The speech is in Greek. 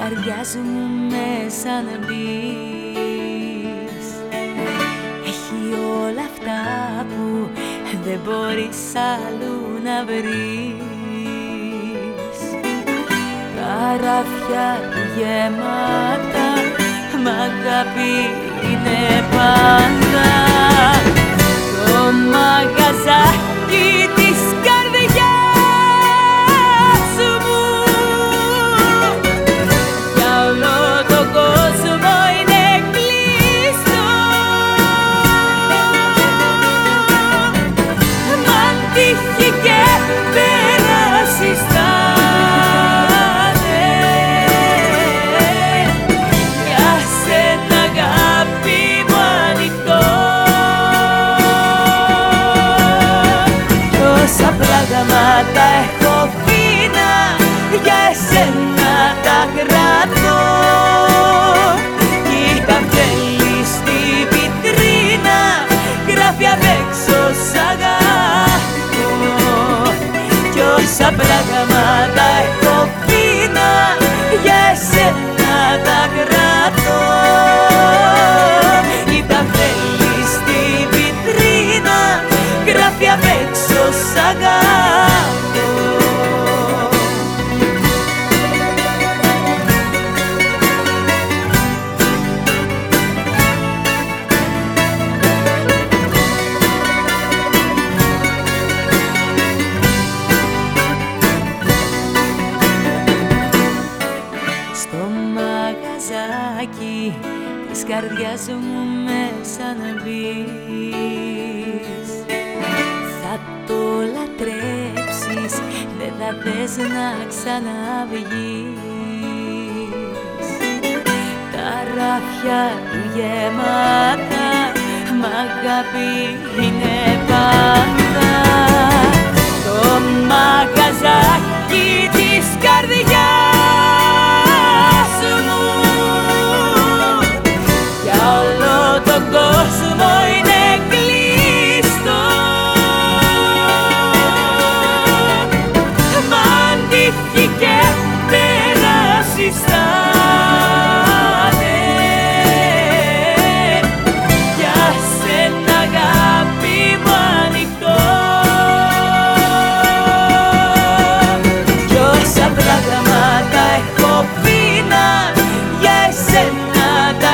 καρδιάς μου μέσα να μπεις. Έχει όλα αυτά που δεν μπορείς αλλού να βρεις. Καραφιά του γεμάτα μ' αγάπη είναι πάντα. Το μαγαζάκι πράγματα έχω φίνα για εσένα τα κρατώ Κοίτα θέλεις στη βιτρίνα γράφει απ' έξω σ' αγάπω Κι όσα πράγματα έχω φίνα για εσένα τα κρατώ Κοίτα θέλεις στη βιτρίνα γράφει απ' έξω σ' αγάπω μαγαζάκι της καρδιάς μου μέσα να μπεις. Θα το λατρέψεις, δεν θα θες να ξαναβγείς. Τα ράφια του γεμάτα, μ' αγάπη είναι πάντα. Το μαγαζάκι